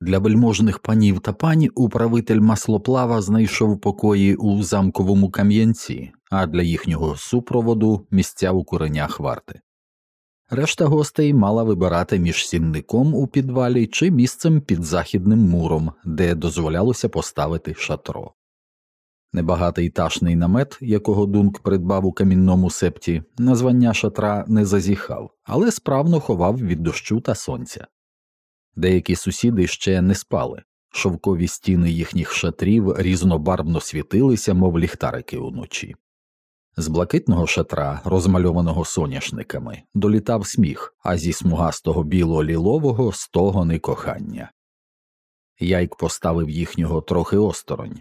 Для вельможних панів та пані управитель маслоплава знайшов покої у замковому кам'янці, а для їхнього супроводу місця у куренях варти. Решта гостей мала вибирати між сінником у підвалі чи місцем під західним муром, де дозволялося поставити шатро. Небагатий ташний намет, якого Дунк придбав у камінному септі, названня шатра не зазіхав, але справно ховав від дощу та сонця. Деякі сусіди ще не спали, шовкові стіни їхніх шатрів різнобарвно світилися, мов ліхтарики уночі. З блакитного шатра, розмальованого соняшниками, долітав сміх, а зі смугастого біло лілового стогони кохання. Яйк поставив їхнього трохи осторонь.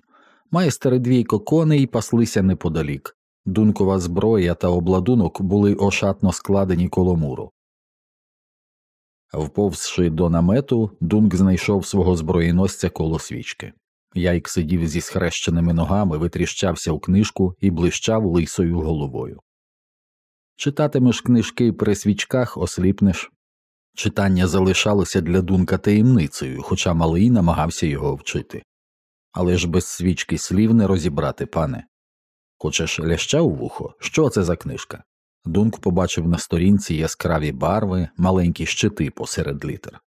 Майстери двійко коней паслися неподалік. Дункова зброя та обладунок були ошатно складені коло муру. Вповзши до намету, Дунк знайшов свого зброєносця коло свічки. Яйк сидів зі схрещеними ногами, витріщався у книжку і блищав лисою головою. Читатимеш книжки при свічках, осліпнеш. Читання залишалося для Дунка таємницею, хоча малий намагався його вчити. Але ж без свічки слів не розібрати, пане. Хочеш ляща у вухо? Що це за книжка? Дунк побачив на сторінці яскраві барви, маленькі щити посеред літер.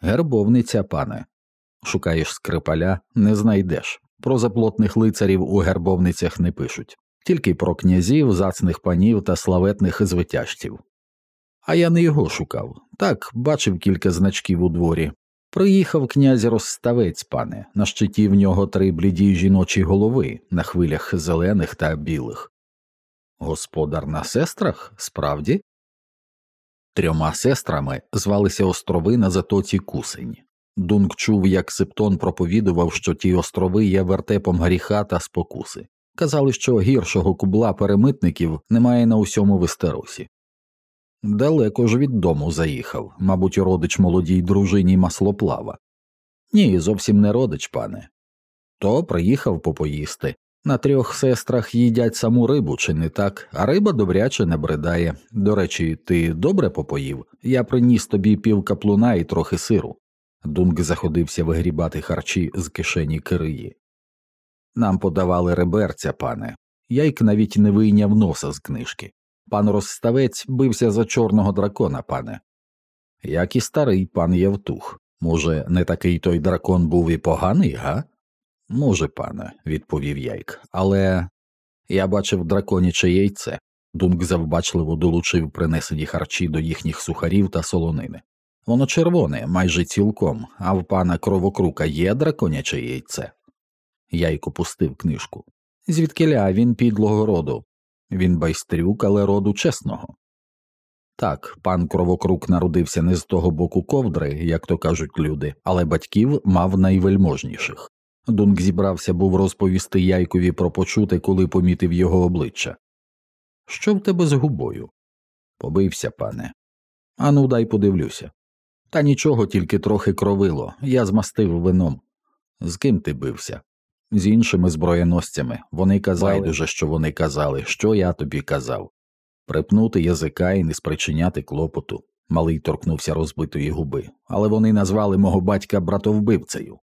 Гербовниця, пане. Шукаєш скрипаля, не знайдеш. Про заплотних лицарів у гербовницях не пишуть, тільки про князів, зацних панів та славетних звитяжців. А я не його шукав. Так, бачив кілька значків у дворі. Приїхав князь розставець, пане, на щиті в нього три бліді жіночі голови, на хвилях зелених та білих. Господар на сестрах, справді? Трьома сестрами звалися острови на затоці Кусень. Дунк чув, як Септон проповідував, що ті острови є вертепом гріха та спокуси. Казали, що гіршого кубла перемитників немає на усьому вестеросі. Далеко ж від дому заїхав, мабуть, родич молодій дружині маслоплава. Ні, зовсім не родич, пане. То приїхав попоїсти. На трьох сестрах їдять саму рибу, чи не так, а риба добряче не бридає. До речі, ти добре попоїв? Я приніс тобі пів каплуна і трохи сиру. Дунк заходився вигрібати харчі з кишені Кириї. Нам подавали реберця, пане. Яйк навіть не вийняв носа з книжки. Пан розставець бився за чорного дракона, пане. Як і старий пан Євтух. Може, не такий той дракон був і поганий, га? Може, пане, відповів Яйк, але я бачив драконяче яйце. Дунк завбачливо долучив принесені харчі до їхніх сухарів та солонини. Воно червоне, майже цілком, а в пана кровокрука є драконяче яйце. Яйко пустив книжку. Звідкиля він підлого роду. Він байстрюк, але роду чесного. Так, пан кровокрук народився не з того боку ковдри, як то кажуть люди, але батьків мав найвельможніших. Дунк зібрався був розповісти Яйкові про почуте, коли помітив його обличчя. Що в тебе з губою? Побився, пане. Ану, дай подивлюся. Та нічого, тільки трохи кровило, я змастив вином. З ким ти бився? З іншими зброєносцями. Вони казали Байдуже, що вони казали, що я тобі казав. Припнути язика і не спричиняти клопоту. Малий торкнувся розбитої губи, але вони назвали мого батька братовбивцею.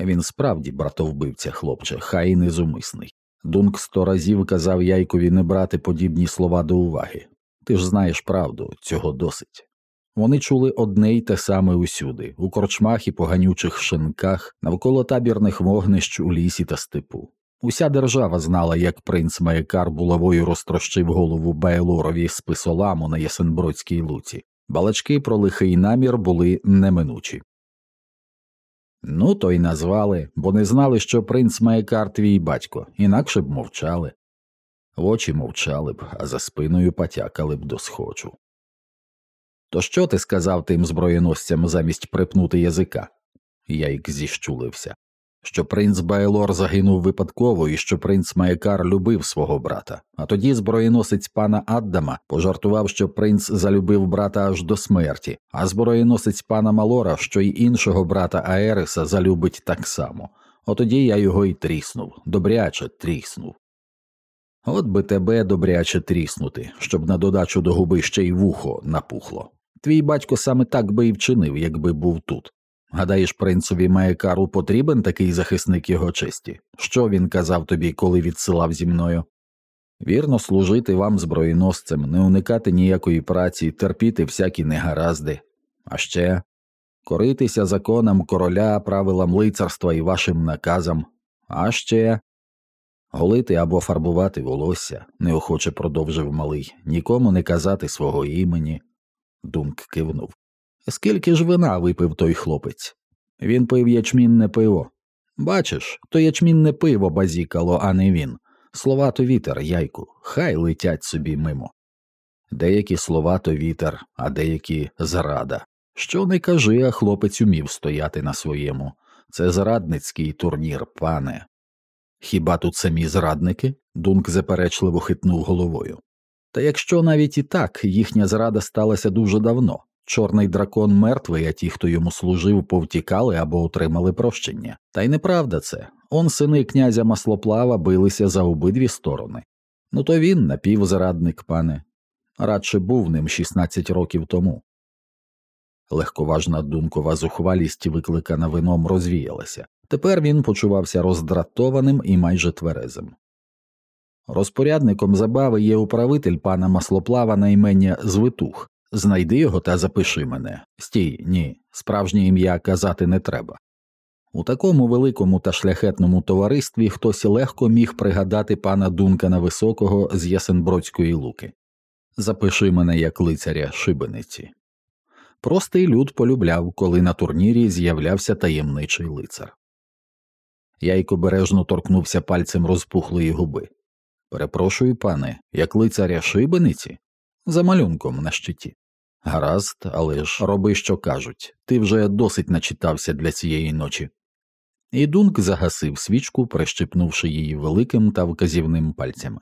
Він справді братовбивця, хлопче, хай і незумисний. Дунк сто разів казав Яйкові не брати подібні слова до уваги. Ти ж знаєш правду, цього досить. Вони чули одне й те саме усюди, у корчмах і поганючих шинках, навколо табірних вогнищ у лісі та степу. Уся держава знала, як принц Маякар булавою розтрощив голову Байлорові з писоламу на Ясенбродській луці. Балачки про лихий намір були неминучі. Ну, то й назвали, бо не знали, що принц Маякар твій батько, інакше б мовчали. Очі мовчали б, а за спиною потякали б до схочу. То що ти сказав тим зброєносцям замість припнути язика? Я їх зіщулився. Що принц Байлор загинув випадково і що принц Маякар любив свого брата, а тоді зброєносець пана Аддама пожартував, що принц залюбив брата аж до смерті, а зброєносець пана Малора, що й іншого брата Аериса залюбить так само. Отоді я його й тріснув, добряче тріснув. От би тебе добряче тріснути, щоб на додачу до губи ще й вухо напухло. Твій батько саме так би і вчинив, якби був тут. Гадаєш, принцові Маекару потрібен такий захисник його честі? Що він казав тобі, коли відсилав зі мною? Вірно служити вам зброєносцем, не уникати ніякої праці, терпіти всякі негаразди, а ще коритися законам короля, правилам лицарства і вашим наказам, а ще голити або фарбувати волосся, неохоче продовжив малий, нікому не казати свого імені. Дунк кивнув. Скільки ж вина випив той хлопець? Він пив ячмінне пиво. Бачиш, то ячмінне пиво базікало, а не він. Слова то вітер, яйку, хай летять собі мимо. Деякі слова то вітер, а деякі зрада. Що не кажи, а хлопець умів стояти на своєму. Це зрадницький турнір, пане. Хіба тут самі зрадники? Дунк заперечливо хитнув головою. Та якщо навіть і так, їхня зрада сталася дуже давно. Чорний дракон мертвий, а ті, хто йому служив, повтікали або отримали прощення. Та й неправда це. Он сини князя Маслоплава билися за обидві сторони. Ну то він напівзрадник, пане, радше був ним 16 років тому. Легковажна думкова зухвалість, викликана вином, розвіялася. Тепер він почувався роздратованим і майже тверезим. Розпорядником забави є управитель пана Маслоплава на імення Звитух. Знайди його та запиши мене. Стій, ні, справжнє ім'я казати не треба. У такому великому та шляхетному товаристві хтось легко міг пригадати пана Дункана Високого з Ясенбродської луки. Запиши мене як лицаря шибениці. Простий люд полюбляв, коли на турнірі з'являвся таємничий лицар. Яйко бережно торкнувся пальцем розпухлої губи. Перепрошую, пане, як лицаря шибениці? За малюнком на щиті. Гаразд, але ж роби, що кажуть, ти вже досить начитався для цієї ночі. І Дунк загасив свічку, прищипнувши її великим та вказівним пальцями.